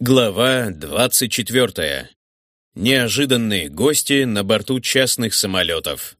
Глава 24. Неожиданные гости на борту частных самолетов.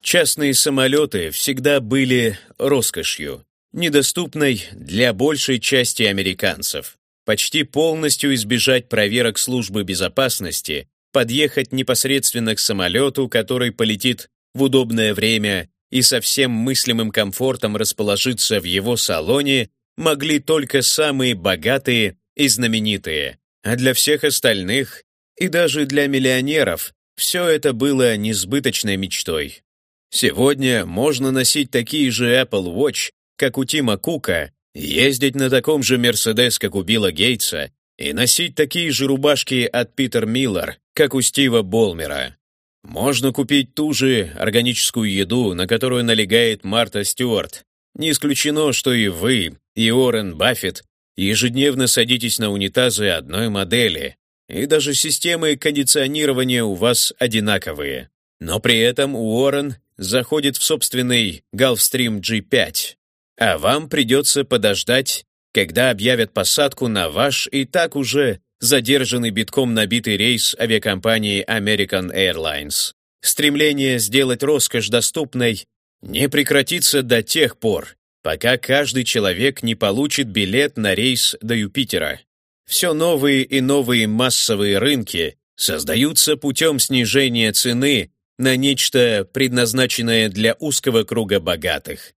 Частные самолеты всегда были роскошью, недоступной для большей части американцев. Почти полностью избежать проверок службы безопасности, подъехать непосредственно к самолету, который полетит в удобное время, и со всем мыслимым комфортом расположиться в его салоне могли только самые богатые и знаменитые, а для всех остальных, и даже для миллионеров, все это было несбыточной мечтой. Сегодня можно носить такие же Apple Watch, как у Тима Кука, ездить на таком же Mercedes, как у Билла Гейтса, и носить такие же рубашки от Питер Миллер, как у Стива Болмера. Можно купить ту же органическую еду, на которую налегает Марта Стюарт. Не исключено, что и вы, и Уоррен Баффет ежедневно садитесь на унитазы одной модели, и даже системы кондиционирования у вас одинаковые. Но при этом Уоррен заходит в собственный Gulfstream G5, а вам придется подождать, когда объявят посадку на ваш и так уже задержанный битком набитый рейс авиакомпании American Airlines. Стремление сделать роскошь доступной не прекратится до тех пор, пока каждый человек не получит билет на рейс до Юпитера. Все новые и новые массовые рынки создаются путем снижения цены на нечто, предназначенное для узкого круга богатых.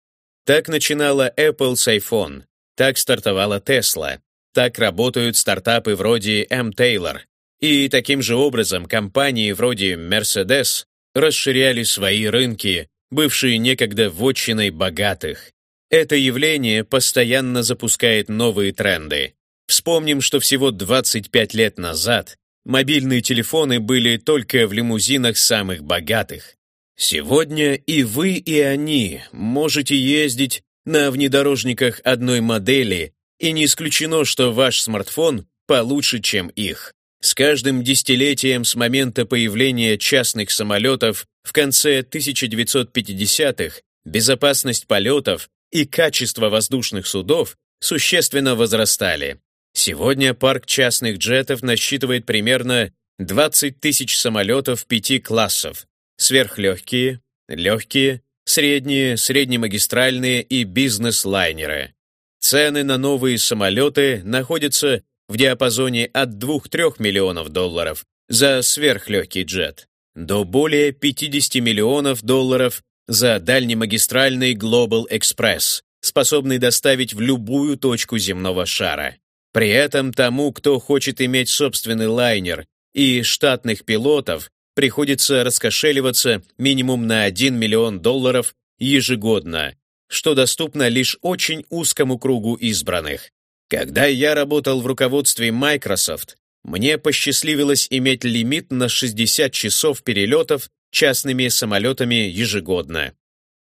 Так начинала Apple с iPhone, так стартовала Tesla, так работают стартапы вроде M. Taylor, и таким же образом компании вроде Mercedes расширяли свои рынки, бывшие некогда вотчиной богатых. Это явление постоянно запускает новые тренды. Вспомним, что всего 25 лет назад мобильные телефоны были только в лимузинах самых богатых. Сегодня и вы, и они можете ездить на внедорожниках одной модели, и не исключено, что ваш смартфон получше, чем их. С каждым десятилетием с момента появления частных самолетов в конце 1950-х безопасность полетов и качество воздушных судов существенно возрастали. Сегодня парк частных джетов насчитывает примерно 20 тысяч самолетов пяти классов – сверхлегкие, легкие, средние, среднемагистральные и бизнес-лайнеры. Цены на новые самолеты находятся в диапазоне от 2-3 миллионов долларов за сверхлегкий джет до более 50 миллионов долларов за дальнемагистральный Global Express, способный доставить в любую точку земного шара. При этом тому, кто хочет иметь собственный лайнер и штатных пилотов, приходится раскошеливаться минимум на 1 миллион долларов ежегодно, что доступно лишь очень узкому кругу избранных. Когда я работал в руководстве Microsoft, мне посчастливилось иметь лимит на 60 часов перелетов частными самолетами ежегодно.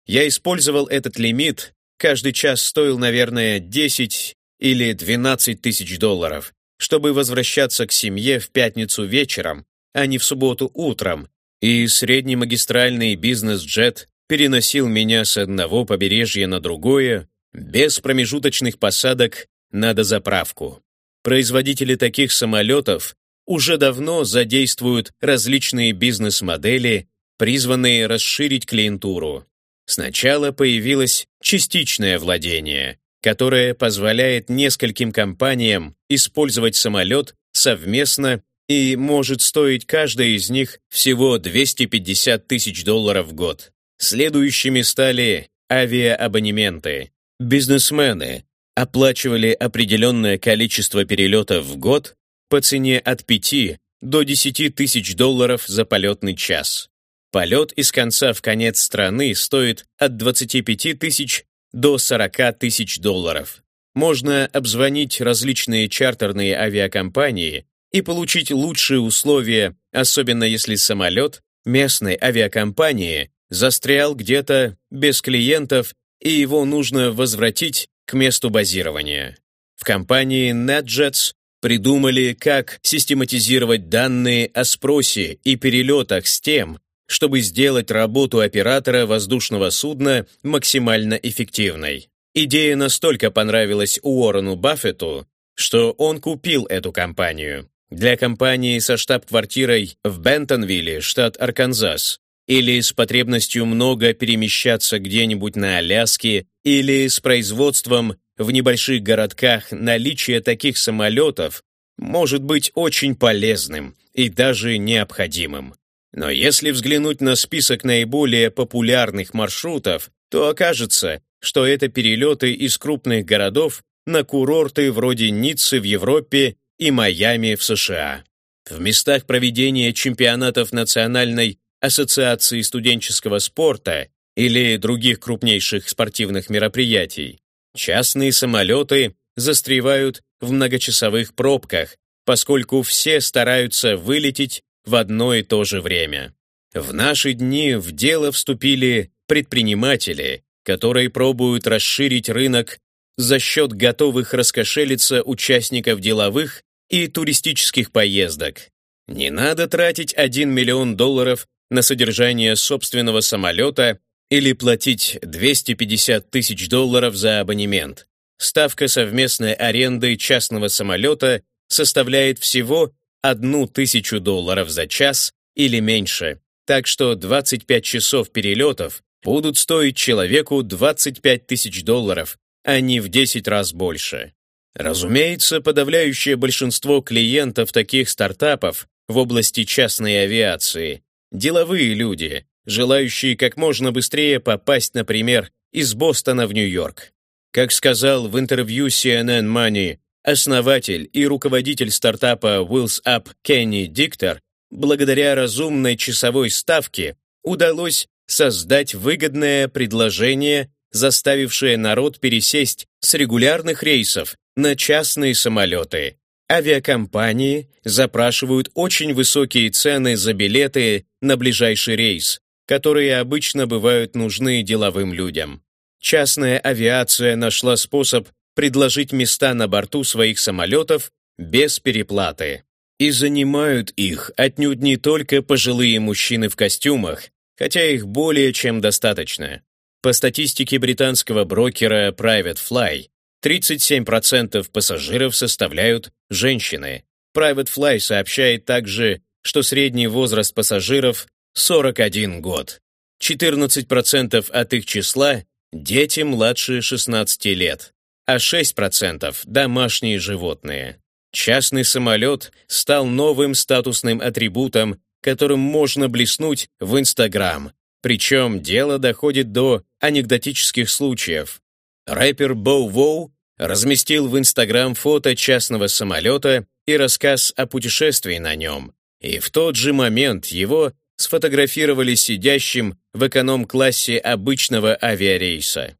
Я использовал этот лимит, каждый час стоил, наверное, 10 или 12 тысяч долларов, чтобы возвращаться к семье в пятницу вечером, а не в субботу утром, и среднемагистральный бизнес-джет переносил меня с одного побережья на другое без промежуточных посадок на дозаправку. Производители таких самолетов уже давно задействуют различные бизнес-модели, призванные расширить клиентуру. Сначала появилось частичное владение, которое позволяет нескольким компаниям использовать самолет совместно и может стоить каждая из них всего 250 тысяч долларов в год. Следующими стали авиаабонементы. Бизнесмены оплачивали определенное количество перелетов в год по цене от 5 до 10 тысяч долларов за полетный час. Полет из конца в конец страны стоит от 25 тысяч до 40 тысяч долларов. Можно обзвонить различные чартерные авиакомпании и получить лучшие условия, особенно если самолет местной авиакомпании застрял где-то без клиентов, и его нужно возвратить к месту базирования. В компании NetJets придумали, как систематизировать данные о спросе и перелетах с тем, чтобы сделать работу оператора воздушного судна максимально эффективной. Идея настолько понравилась Уоррену Баффету, что он купил эту компанию. Для компании со штаб-квартирой в Бентонвилле, штат Арканзас, или с потребностью много перемещаться где-нибудь на Аляске, или с производством в небольших городках наличие таких самолетов может быть очень полезным и даже необходимым. Но если взглянуть на список наиболее популярных маршрутов, то окажется, что это перелеты из крупных городов на курорты вроде Ниццы в Европе и Майами в США. В местах проведения чемпионатов Национальной ассоциации студенческого спорта или других крупнейших спортивных мероприятий частные самолеты застревают в многочасовых пробках, поскольку все стараются вылететь в одно и то же время. В наши дни в дело вступили предприниматели, которые пробуют расширить рынок за счет готовых раскошелиться участников деловых и туристических поездок. Не надо тратить 1 миллион долларов на содержание собственного самолета или платить 250 тысяч долларов за абонемент. Ставка совместной аренды частного самолета составляет всего одну тысячу долларов за час или меньше, так что 25 часов перелетов будут стоить человеку 25 тысяч долларов, а не в 10 раз больше. Разумеется, подавляющее большинство клиентов таких стартапов в области частной авиации – деловые люди, желающие как можно быстрее попасть, например, из Бостона в Нью-Йорк. Как сказал в интервью CNN Money основатель и руководитель стартапа Wheels Up Кенни Диктор, благодаря разумной часовой ставке удалось создать выгодное предложение, заставившее народ пересесть с регулярных рейсов на частные самолеты. Авиакомпании запрашивают очень высокие цены за билеты на ближайший рейс, которые обычно бывают нужны деловым людям. Частная авиация нашла способ предложить места на борту своих самолетов без переплаты. И занимают их отнюдь не только пожилые мужчины в костюмах, хотя их более чем достаточно. По статистике британского брокера Private Fly, 37% пассажиров составляют женщины. Private Fly сообщает также, что средний возраст пассажиров 41 год. 14% от их числа – дети младше 16 лет, а 6% – домашние животные. Частный самолет стал новым статусным атрибутом, которым можно блеснуть в Инстаграм, причем дело доходит до анекдотических случаев. Рэпер Боу Воу разместил в Инстаграм фото частного самолета и рассказ о путешествии на нем, и в тот же момент его сфотографировали сидящим в эконом-классе обычного авиарейса.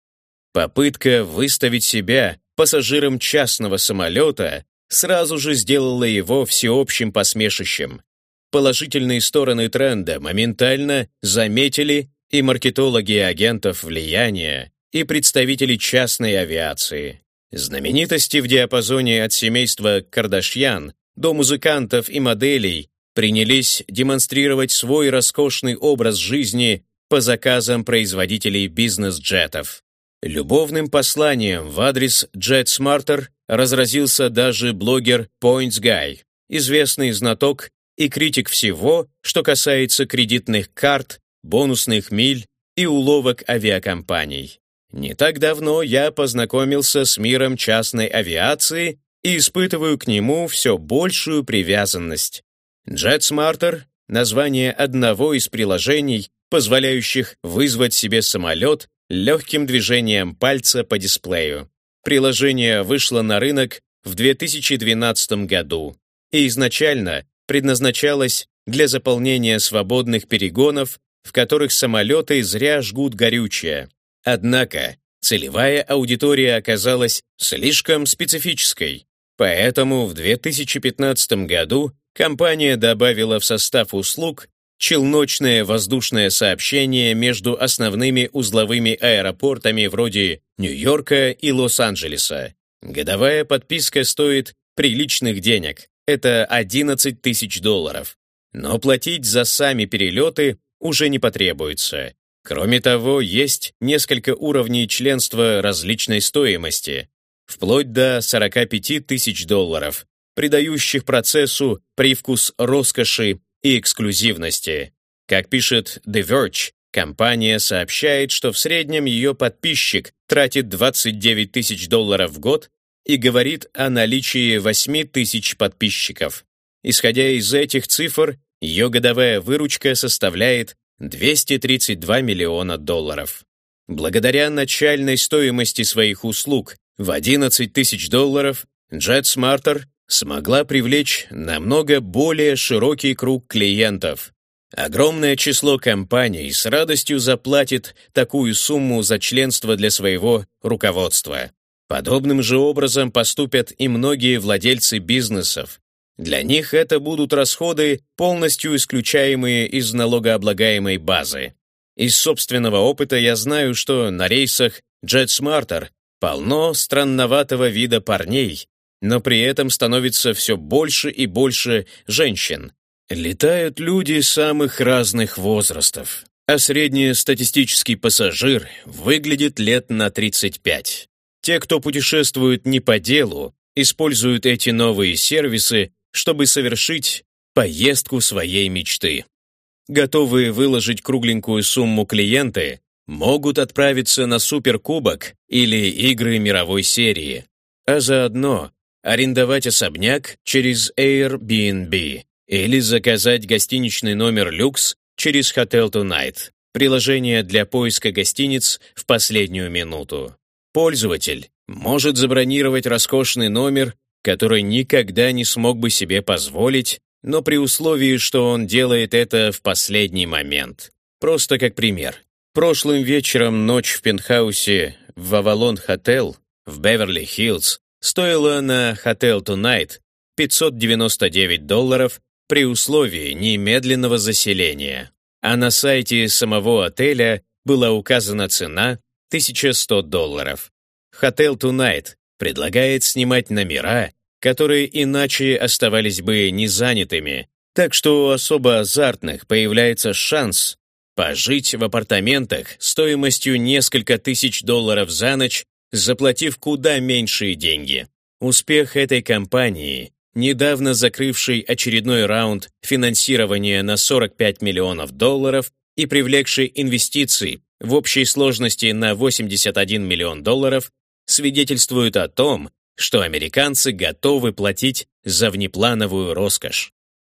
Попытка выставить себя пассажиром частного самолета сразу же сделала его всеобщим посмешищем. Положительные стороны тренда моментально заметили и маркетологи агентов влияния, и представители частной авиации. Знаменитости в диапазоне от семейства Кардашьян до музыкантов и моделей принялись демонстрировать свой роскошный образ жизни по заказам производителей бизнес-джетов. Любовным посланием в адрес JetSmarter разразился даже блогер Points Guy, известный знаток и критик всего, что касается кредитных карт, бонусных миль и уловок авиакомпаний. Не так давно я познакомился с миром частной авиации и испытываю к нему все большую привязанность. JetSmarter — название одного из приложений, позволяющих вызвать себе самолет легким движением пальца по дисплею. Приложение вышло на рынок в 2012 году и изначально предназначалось для заполнения свободных перегонов, в которых самолеты зря жгут горючее. Однако целевая аудитория оказалась слишком специфической, поэтому в 2015 году компания добавила в состав услуг челночное воздушное сообщение между основными узловыми аэропортами вроде Нью-Йорка и Лос-Анджелеса. Годовая подписка стоит приличных денег, это 11 тысяч долларов. Но платить за сами перелеты уже не потребуется. Кроме того, есть несколько уровней членства различной стоимости. вплоть до 45 тысяч долларов, придающих процессу привкус роскоши и эксклюзивности. Как пишет The Verge, компания сообщает, что в среднем ее подписчик тратит 29 тысяч долларов в год и говорит о наличии 8 тысяч подписчиков. Исходя из этих цифр, ее годовая выручка составляет 232 миллиона долларов. Благодаря начальной стоимости своих услуг в 11 тысяч долларов, JetSmarter смогла привлечь намного более широкий круг клиентов. Огромное число компаний с радостью заплатит такую сумму за членство для своего руководства. Подобным же образом поступят и многие владельцы бизнесов. Для них это будут расходы, полностью исключаемые из налогооблагаемой базы. Из собственного опыта я знаю, что на рейсах JetSmarter полно странноватого вида парней, но при этом становится все больше и больше женщин. Летают люди самых разных возрастов, а среднестатистический пассажир выглядит лет на 35. Те, кто путешествует не по делу, используют эти новые сервисы, чтобы совершить поездку своей мечты. Готовые выложить кругленькую сумму клиенты могут отправиться на суперкубок или игры мировой серии, а заодно арендовать особняк через Airbnb или заказать гостиничный номер люкс через Hotel Tonight, приложение для поиска гостиниц в последнюю минуту. Пользователь может забронировать роскошный номер, который никогда не смог бы себе позволить, но при условии, что он делает это в последний момент. Просто как пример. Прошлым вечером ночь в пентхаусе в Авалон Хотел в Беверли-Хиллз стоила на Hotel Tonight 599 долларов при условии немедленного заселения, а на сайте самого отеля была указана цена 1100 долларов. Hotel Tonight предлагает снимать номера, которые иначе оставались бы незанятыми, так что у особо азартных появляется шанс пожить в апартаментах стоимостью несколько тысяч долларов за ночь, заплатив куда меньшие деньги. Успех этой компании, недавно закрывшей очередной раунд финансирования на 45 миллионов долларов и привлекшей инвестиции в общей сложности на 81 миллион долларов, свидетельствуют о том, что американцы готовы платить за внеплановую роскошь.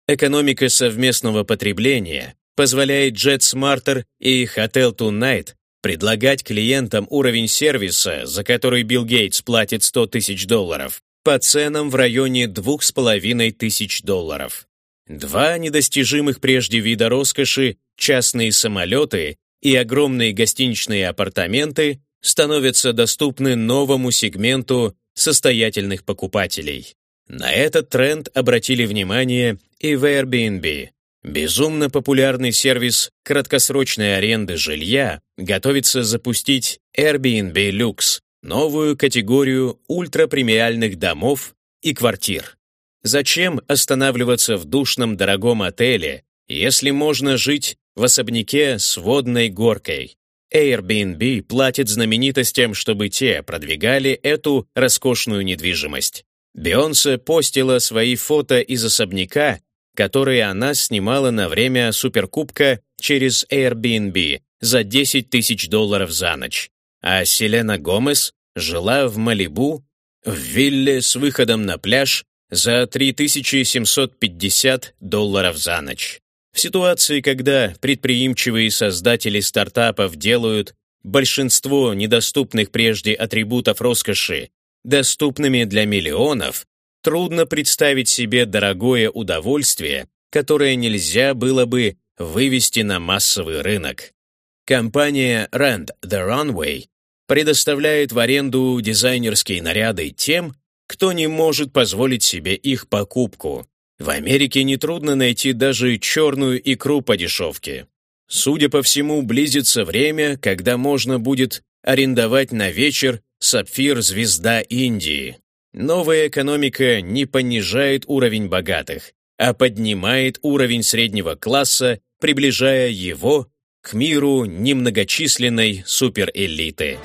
Экономика совместного потребления позволяет JetSmarter и Hotel Tonight предлагать клиентам уровень сервиса, за который Билл Гейтс платит 100 тысяч долларов, по ценам в районе 2,5 тысяч долларов. Два недостижимых прежде вида роскоши, частные самолеты и огромные гостиничные апартаменты, становятся доступны новому сегменту состоятельных покупателей. На этот тренд обратили внимание и в Airbnb. Безумно популярный сервис краткосрочной аренды жилья готовится запустить Airbnb Lux, новую категорию ультрапремиальных домов и квартир. Зачем останавливаться в душном дорогом отеле, если можно жить в особняке с водной горкой? Airbnb платит знаменитостям, чтобы те продвигали эту роскошную недвижимость. Бейонсе постила свои фото из особняка, которые она снимала на время Суперкубка через Airbnb за 10 тысяч долларов за ночь. А Селена Гомес жила в Малибу, в вилле с выходом на пляж за 3750 долларов за ночь. В ситуации, когда предприимчивые создатели стартапов делают большинство недоступных прежде атрибутов роскоши доступными для миллионов, трудно представить себе дорогое удовольствие, которое нельзя было бы вывести на массовый рынок. Компания Rent the Runway предоставляет в аренду дизайнерские наряды тем, кто не может позволить себе их покупку. В Америке нетрудно найти даже черную икру по дешевке. Судя по всему, близится время, когда можно будет арендовать на вечер сапфир-звезда Индии. Новая экономика не понижает уровень богатых, а поднимает уровень среднего класса, приближая его к миру немногочисленной суперэлиты.